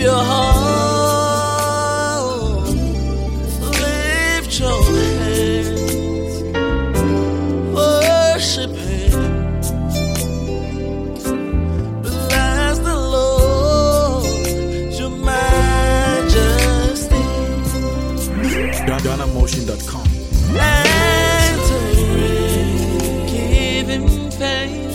leave your heart, lift your hands, worship Him, bless the Lord, Your Majesty. DonnaMotion.com. Give Him thanks.